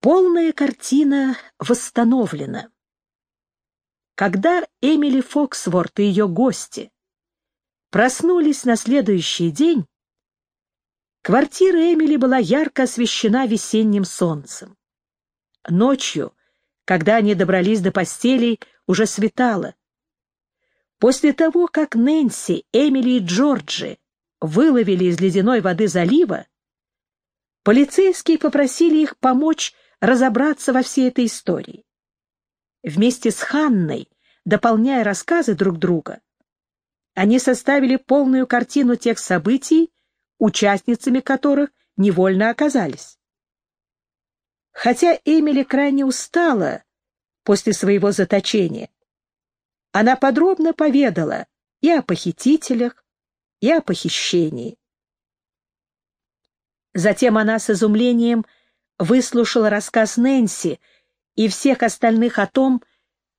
Полная картина восстановлена. Когда Эмили Фоксворт и ее гости проснулись на следующий день, квартира Эмили была ярко освещена весенним солнцем. Ночью, когда они добрались до постелей, уже светало. После того, как Нэнси, Эмили и Джорджи выловили из ледяной воды залива, полицейские попросили их помочь разобраться во всей этой истории. Вместе с Ханной, дополняя рассказы друг друга, они составили полную картину тех событий, участницами которых невольно оказались. Хотя Эмили крайне устала после своего заточения, она подробно поведала и о похитителях, и о похищении. Затем она с изумлением выслушала рассказ Нэнси и всех остальных о том,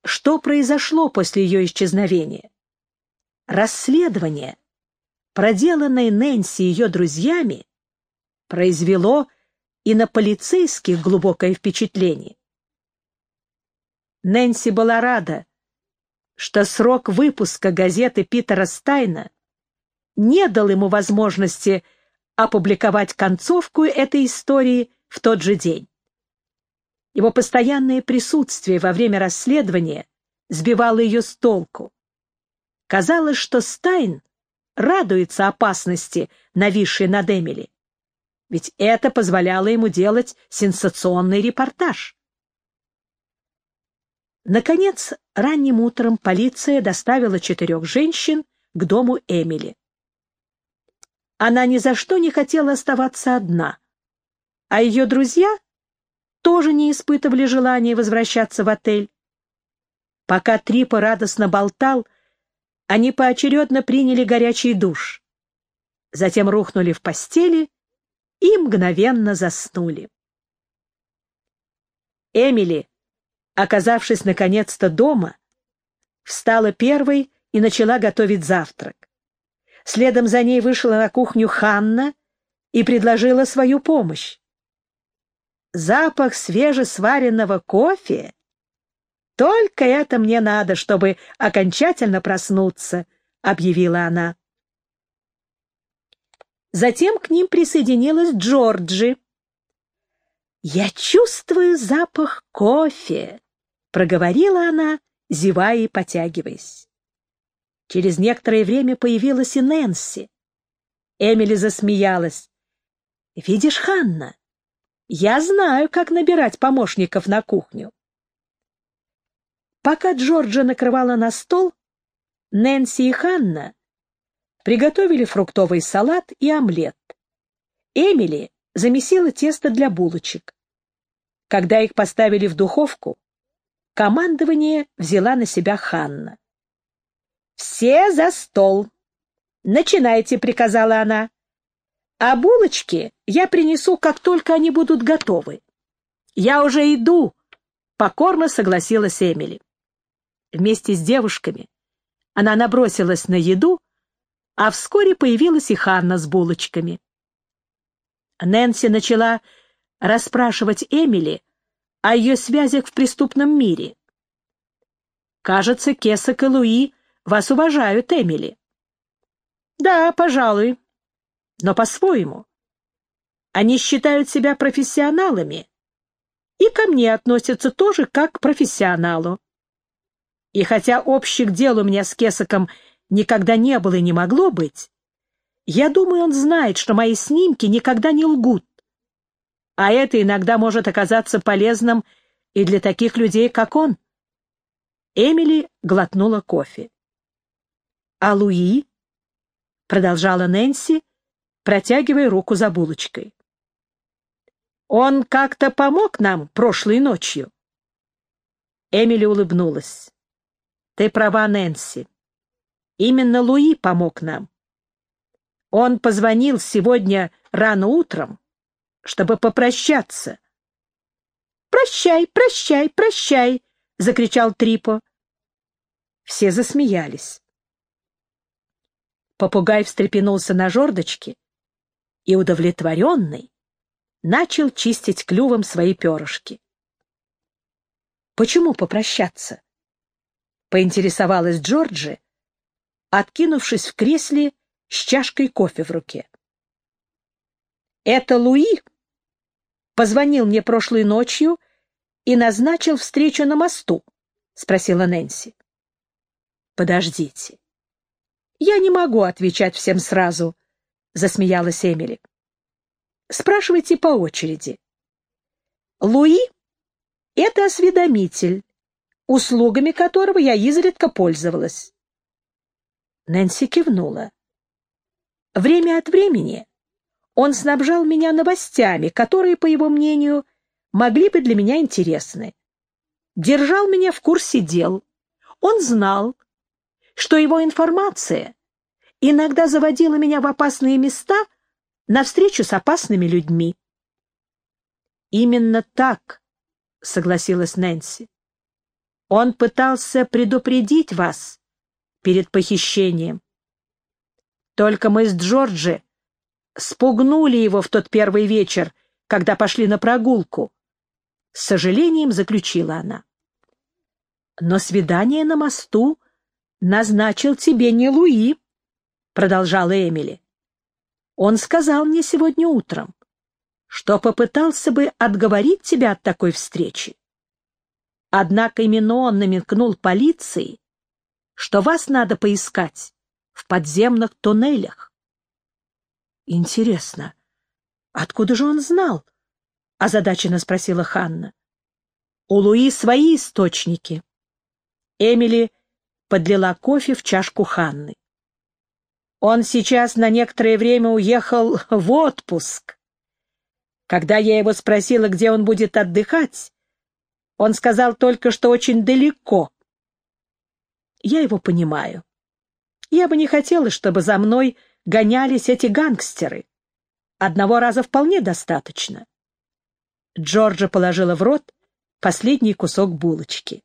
что произошло после ее исчезновения. Расследование, проделанное Нэнси и ее друзьями, произвело и на полицейских глубокое впечатление. Нэнси была рада, что срок выпуска газеты Питера Стайна не дал ему возможности опубликовать концовку этой истории в тот же день. Его постоянное присутствие во время расследования сбивало ее с толку. Казалось, что Стайн радуется опасности, нависшей над Эмили. Ведь это позволяло ему делать сенсационный репортаж. Наконец, ранним утром полиция доставила четырех женщин к дому Эмили. Она ни за что не хотела оставаться одна, а ее друзья тоже не испытывали желания возвращаться в отель. Пока Трипа радостно болтал, они поочередно приняли горячий душ. Затем рухнули в постели и мгновенно заснули. Эмили, оказавшись наконец-то дома, встала первой и начала готовить завтрак. Следом за ней вышла на кухню Ханна и предложила свою помощь. Запах свежесваренного кофе? Только это мне надо, чтобы окончательно проснуться, — объявила она. Затем к ним присоединилась Джорджи. «Я чувствую запах кофе», — проговорила она, зевая и потягиваясь. Через некоторое время появилась и Нэнси. Эмили засмеялась. «Видишь, Ханна, я знаю, как набирать помощников на кухню. Пока Джорджа накрывала на стол, Нэнси и Ханна приготовили фруктовый салат и омлет. Эмили замесила тесто для булочек. Когда их поставили в духовку, командование взяла на себя Ханна. «Все за стол! Начинайте!» — приказала она. А булочки я принесу, как только они будут готовы. Я уже иду, — покорно согласилась Эмили. Вместе с девушками она набросилась на еду, а вскоре появилась и Ханна с булочками. Нэнси начала расспрашивать Эмили о ее связях в преступном мире. «Кажется, Кесок и Луи вас уважают, Эмили». «Да, пожалуй», но по-своему. Они считают себя профессионалами и ко мне относятся тоже как к профессионалу. И хотя общих дел у меня с Кесаком никогда не было и не могло быть, я думаю, он знает, что мои снимки никогда не лгут. А это иногда может оказаться полезным и для таких людей, как он. Эмили глотнула кофе. «А Луи?» — продолжала Нэнси, протягивая руку за булочкой. «Он как-то помог нам прошлой ночью?» Эмили улыбнулась. «Ты права, Нэнси. Именно Луи помог нам. Он позвонил сегодня рано утром, чтобы попрощаться». «Прощай, прощай, прощай!» — закричал Трипо. Все засмеялись. Попугай встрепенулся на жердочке и удовлетворенный начал чистить клювом свои перышки. «Почему попрощаться?» — поинтересовалась Джорджи, откинувшись в кресле с чашкой кофе в руке. «Это Луи позвонил мне прошлой ночью и назначил встречу на мосту?» — спросила Нэнси. «Подождите. Я не могу отвечать всем сразу», — засмеялась Эмили. «Спрашивайте по очереди. Луи — это осведомитель, услугами которого я изредка пользовалась». Нэнси кивнула. Время от времени он снабжал меня новостями, которые, по его мнению, могли быть для меня интересны. Держал меня в курсе дел. Он знал, что его информация иногда заводила меня в опасные места на встречу с опасными людьми. «Именно так», — согласилась Нэнси. «Он пытался предупредить вас перед похищением. Только мы с Джорджи спугнули его в тот первый вечер, когда пошли на прогулку. С сожалением заключила она. Но свидание на мосту назначил тебе не Луи, продолжала Эмили. Он сказал мне сегодня утром, что попытался бы отговорить тебя от такой встречи. Однако именно он намекнул полиции, что вас надо поискать в подземных туннелях. Интересно, откуда же он знал? озадаченно спросила Ханна. У Луи свои источники. Эмили подлила кофе в чашку Ханны. Он сейчас на некоторое время уехал в отпуск. Когда я его спросила, где он будет отдыхать, он сказал только, что очень далеко. Я его понимаю. Я бы не хотела, чтобы за мной гонялись эти гангстеры. Одного раза вполне достаточно. Джорджа положила в рот последний кусок булочки.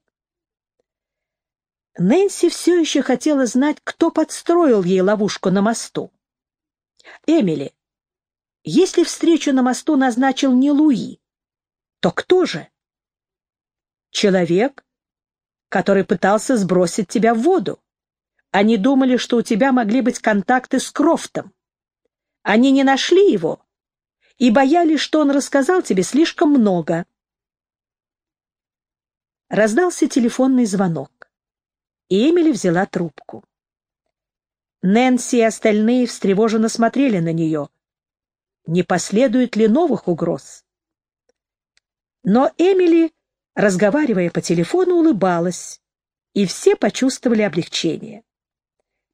Нэнси все еще хотела знать, кто подстроил ей ловушку на мосту. «Эмили, если встречу на мосту назначил не Луи, то кто же?» «Человек, который пытался сбросить тебя в воду. Они думали, что у тебя могли быть контакты с Крофтом. Они не нашли его и боялись, что он рассказал тебе слишком много. Раздался телефонный звонок, Эмили взяла трубку. Нэнси и остальные встревоженно смотрели на нее. Не последует ли новых угроз? Но Эмили, разговаривая по телефону, улыбалась, и все почувствовали облегчение.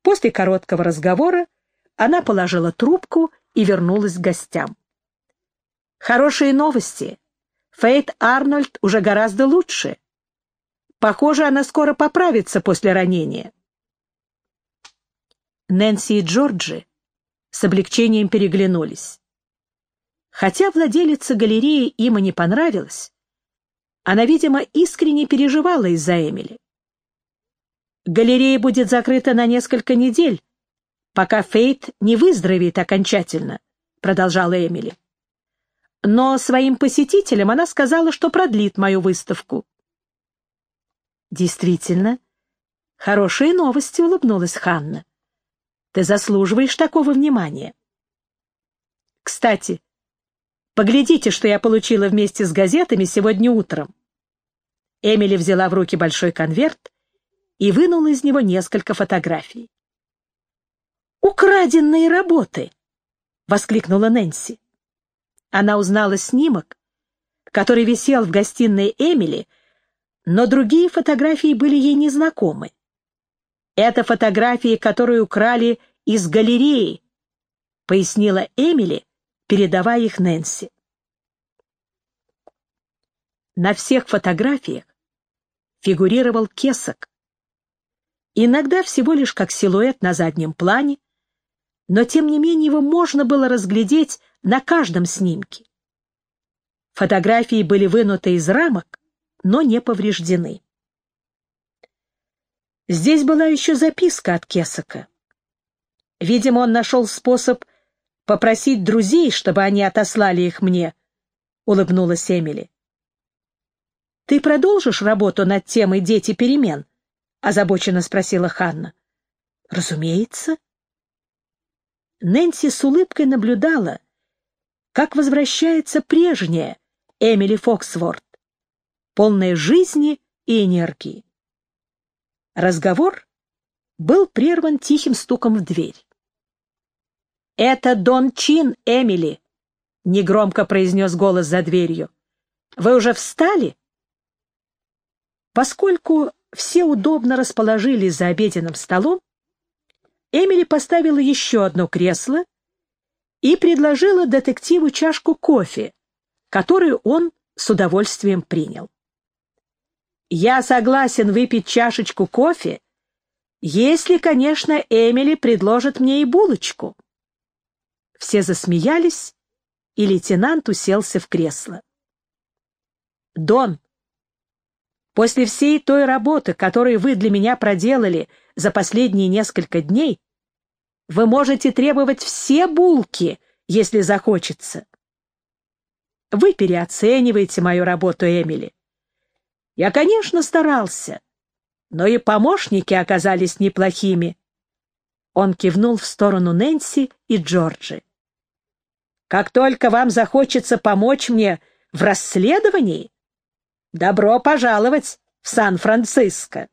После короткого разговора она положила трубку и вернулась к гостям. Хорошие новости. Фейт Арнольд уже гораздо лучше. Похоже, она скоро поправится после ранения. Нэнси и Джорджи с облегчением переглянулись. Хотя владелица галереи им и не понравилась, она, видимо, искренне переживала из-за Эмили. Галерея будет закрыта на несколько недель, пока Фейт не выздоровеет окончательно, продолжала Эмили но своим посетителям она сказала, что продлит мою выставку. Действительно, хорошие новости, улыбнулась Ханна. Ты заслуживаешь такого внимания. Кстати, поглядите, что я получила вместе с газетами сегодня утром. Эмили взяла в руки большой конверт и вынула из него несколько фотографий. «Украденные работы!» — воскликнула Нэнси она узнала снимок, который висел в гостиной Эмили, но другие фотографии были ей незнакомы. Это фотографии, которые украли из галереи, пояснила Эмили, передавая их Нэнси. На всех фотографиях фигурировал кесок. Иногда всего лишь как силуэт на заднем плане, но тем не менее его можно было разглядеть на каждом снимке. Фотографии были вынуты из рамок, но не повреждены. Здесь была еще записка от Кесака. Видимо, он нашел способ попросить друзей, чтобы они отослали их мне, — улыбнулась Эмили. «Ты продолжишь работу над темой «Дети перемен»?» — озабоченно спросила Ханна. «Разумеется». Нэнси с улыбкой наблюдала, как возвращается прежняя Эмили Фоксворт, полная жизни и энергии. Разговор был прерван тихим стуком в дверь. «Это Дон Чин, Эмили!» — негромко произнес голос за дверью. «Вы уже встали?» Поскольку все удобно расположились за обеденным столом, Эмили поставила еще одно кресло и предложила детективу чашку кофе, которую он с удовольствием принял. «Я согласен выпить чашечку кофе, если, конечно, Эмили предложит мне и булочку». Все засмеялись, и лейтенант уселся в кресло. «Дон, после всей той работы, которую вы для меня проделали за последние несколько дней, вы можете требовать все булки, если захочется. Вы переоцениваете мою работу, Эмили. Я, конечно, старался, но и помощники оказались неплохими. Он кивнул в сторону Нэнси и Джорджи. Как только вам захочется помочь мне в расследовании, добро пожаловать в Сан-Франциско.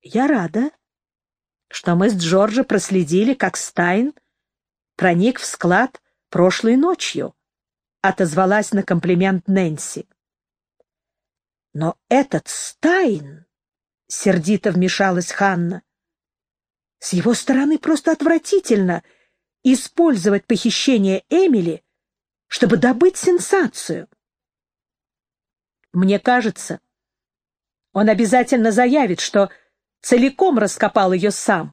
Я рада, что мы с Джорджи проследили, как Стайн проник в склад прошлой ночью, отозвалась на комплимент Нэнси. Но этот Стайн, сердито вмешалась Ханна, с его стороны просто отвратительно — использовать похищение Эмили, чтобы добыть сенсацию. Мне кажется, он обязательно заявит, что целиком раскопал ее сам,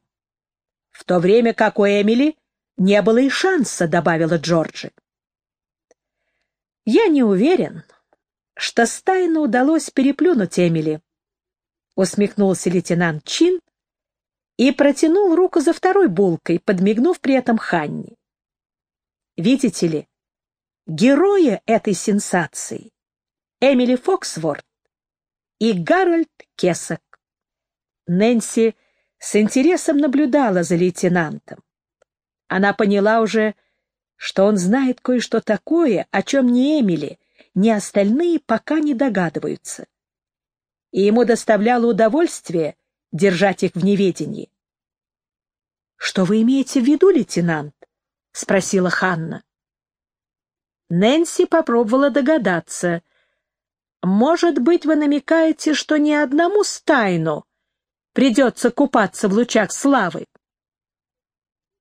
в то время как у Эмили не было и шанса, добавила Джорджи. Я не уверен, что Стайну удалось переплюнуть Эмили, усмехнулся лейтенант Чин, и протянул руку за второй булкой, подмигнув при этом Ханни. Видите ли, герои этой сенсации — Эмили Фоксворт и Гарольд Кесок. Нэнси с интересом наблюдала за лейтенантом. Она поняла уже, что он знает кое-что такое, о чем ни Эмили, ни остальные пока не догадываются. И ему доставляло удовольствие держать их в неведении. «Что вы имеете в виду, лейтенант?» — спросила Ханна. Нэнси попробовала догадаться. «Может быть, вы намекаете, что ни одному Стайну придется купаться в лучах славы?»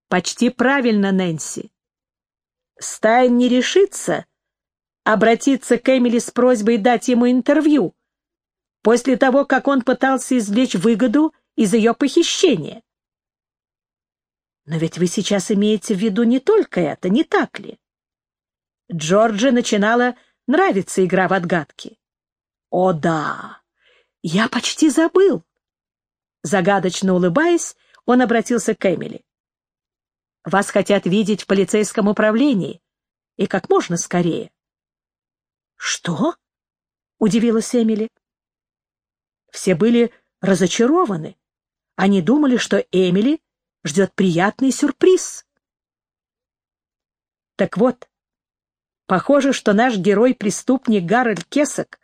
«Почти правильно, Нэнси. Стайн не решится обратиться к Эмили с просьбой дать ему интервью, после того, как он пытался извлечь выгоду из ее похищения. Но ведь вы сейчас имеете в виду не только это, не так ли? Джорджи начинала нравиться игра в отгадки. О, да! Я почти забыл. Загадочно улыбаясь, он обратился к Эмили. Вас хотят видеть в полицейском управлении, и как можно скорее. Что? — удивилась Эмили. Все были разочарованы. Они думали, что Эмили ждет приятный сюрприз. Так вот, похоже, что наш герой-преступник Гарольд Кесок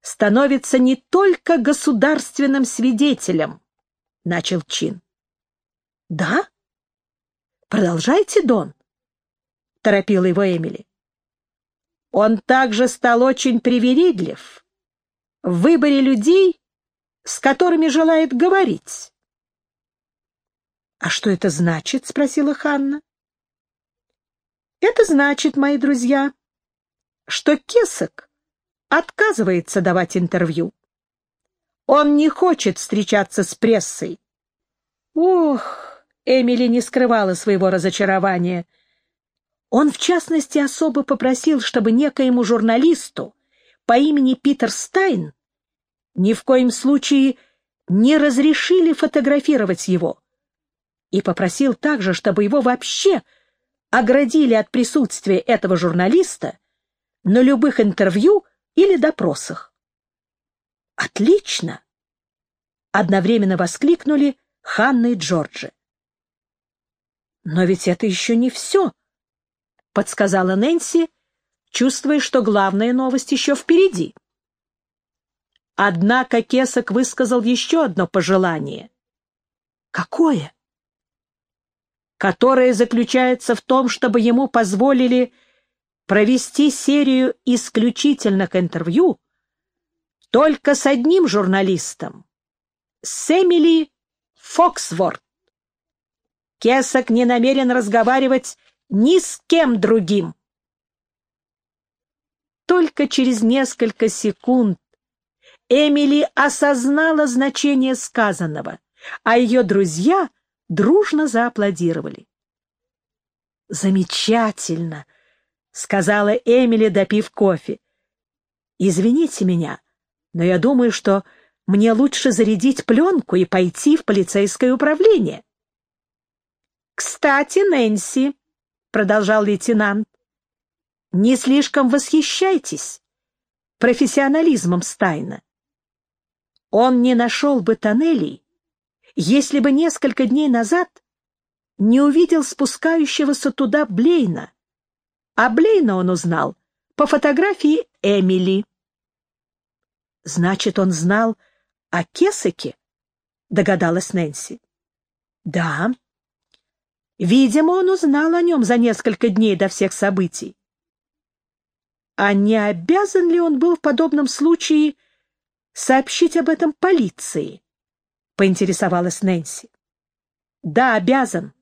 становится не только государственным свидетелем, — начал Чин. — Да? Продолжайте, Дон, — торопила его Эмили. Он также стал очень привередлив в выборе людей, с которыми желает говорить. «А что это значит?» — спросила Ханна. «Это значит, мои друзья, что Кесок отказывается давать интервью. Он не хочет встречаться с прессой». «Ох!» — Эмили не скрывала своего разочарования. Он, в частности, особо попросил, чтобы некоему журналисту по имени Питер Стайн ни в коем случае не разрешили фотографировать его, и попросил также, чтобы его вообще оградили от присутствия этого журналиста на любых интервью или допросах. «Отлично!» — одновременно воскликнули Ханна и Джорджи. «Но ведь это еще не все», — подсказала Нэнси, чувствуя, что главная новость еще впереди. Однако Кесок высказал еще одно пожелание. «Какое?» «Которое заключается в том, чтобы ему позволили провести серию исключительных интервью только с одним журналистом, с Эмили Фоксворт. Кесок не намерен разговаривать ни с кем другим. Только через несколько секунд Эмили осознала значение сказанного, а ее друзья дружно зааплодировали. «Замечательно!» — сказала Эмили, допив кофе. «Извините меня, но я думаю, что мне лучше зарядить пленку и пойти в полицейское управление». «Кстати, Нэнси», — продолжал лейтенант, — «не слишком восхищайтесь профессионализмом Стайна. Он не нашел бы тоннелей, если бы несколько дней назад не увидел спускающегося туда Блейна, а Блейна он узнал по фотографии Эмили. Значит, он знал о Кесаке, догадалась Нэнси. Да. Видимо, он узнал о нем за несколько дней до всех событий. А не обязан ли он был в подобном случае сообщить об этом полиции? Поинтересовалась Нэнси. Да, обязан,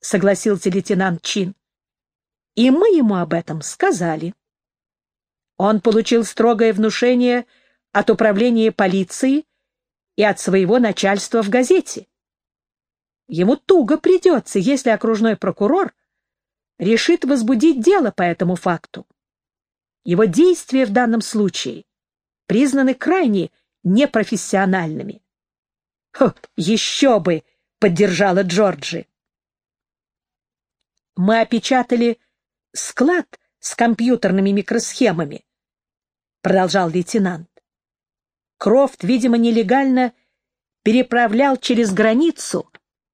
согласился лейтенант Чин. И мы ему об этом сказали. Он получил строгое внушение от управления полиции и от своего начальства в газете. Ему туго придется, если окружной прокурор решит возбудить дело по этому факту. Его действия в данном случае признаны крайне непрофессиональными. — Еще бы! — поддержала Джорджи. Мы опечатали склад с компьютерными микросхемами, продолжал лейтенант. Крофт, видимо, нелегально переправлял через границу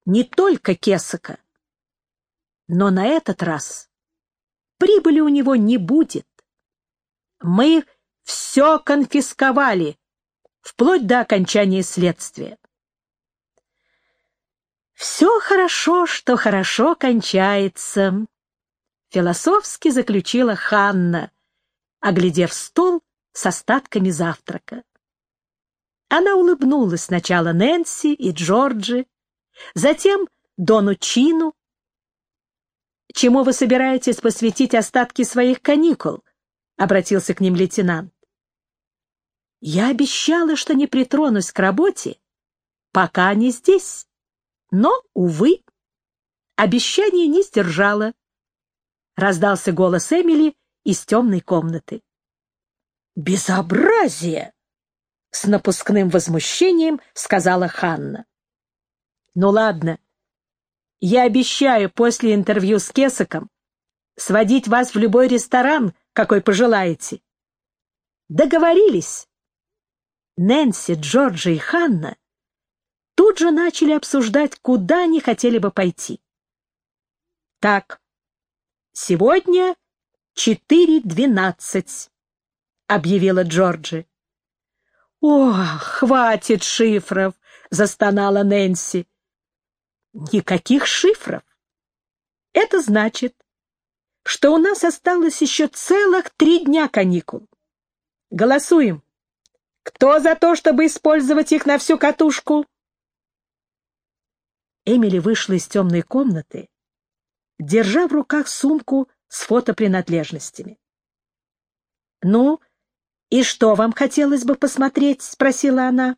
не только Кесака. Но на этот раз прибыли у него не будет. Мы все конфисковали, вплоть до окончания следствия. «Все хорошо, что хорошо кончается», — философски заключила Ханна, оглядев стол с остатками завтрака. Она улыбнулась сначала Нэнси и Джорджи, затем Дону Чину. «Чему вы собираетесь посвятить остатки своих каникул?» — обратился к ним лейтенант. «Я обещала, что не притронусь к работе, пока они здесь. Но, увы, обещание не сдержала раздался голос Эмили из темной комнаты. «Безобразие!» — с напускным возмущением сказала Ханна. «Ну ладно, я обещаю после интервью с Кесаком сводить вас в любой ресторан, какой пожелаете». «Договорились!» Нэнси, Джорджи и Ханна тут же начали обсуждать, куда они хотели бы пойти. «Так, Сегодня четыре двенадцать, — объявила Джорджи. — О, хватит шифров! — застонала Нэнси. — Никаких шифров. Это значит, что у нас осталось еще целых три дня каникул. Голосуем. Кто за то, чтобы использовать их на всю катушку? Эмили вышла из темной комнаты держа в руках сумку с фотопринадлежностями. «Ну, и что вам хотелось бы посмотреть?» — спросила она.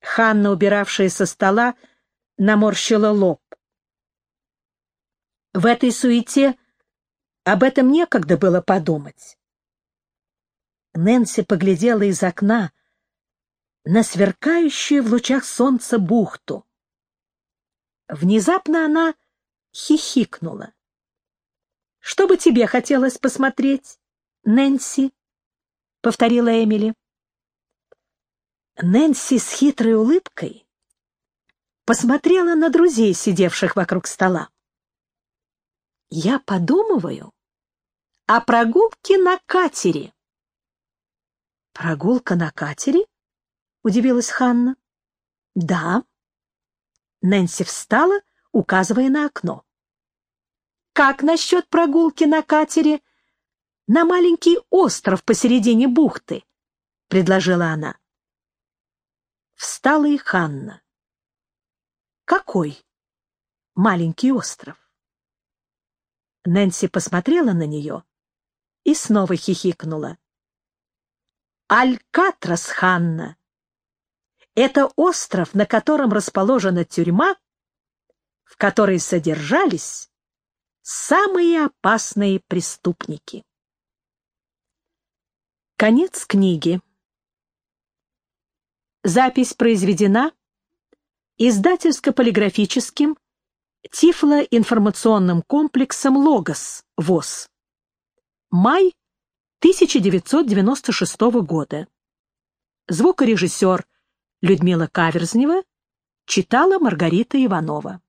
Ханна, убиравшая со стола, наморщила лоб. В этой суете об этом некогда было подумать. Нэнси поглядела из окна на сверкающую в лучах солнца бухту. Внезапно она хихикнула. «Что бы тебе хотелось посмотреть?» Нэнси?» — повторила Эмили. Нэнси с хитрой улыбкой посмотрела на друзей, сидевших вокруг стола. «Я подумываю о прогулке на катере». «Прогулка на катере?» — удивилась Ханна. «Да». Нэнси встала, указывая на окно. «Как насчет прогулки на катере на маленький остров посередине бухты?» — предложила она. Встала и Ханна. «Какой маленький остров?» Нэнси посмотрела на нее и снова хихикнула. Алькатрас, Ханна. Это остров, на котором расположена тюрьма, в которой содержались самые опасные преступники. Конец книги. Запись произведена издательско-полиграфическим Тифло-информационным комплексом «Логос» ВОЗ. Май 1996 года. Звукорежиссер Людмила Каверзнева читала Маргарита Иванова.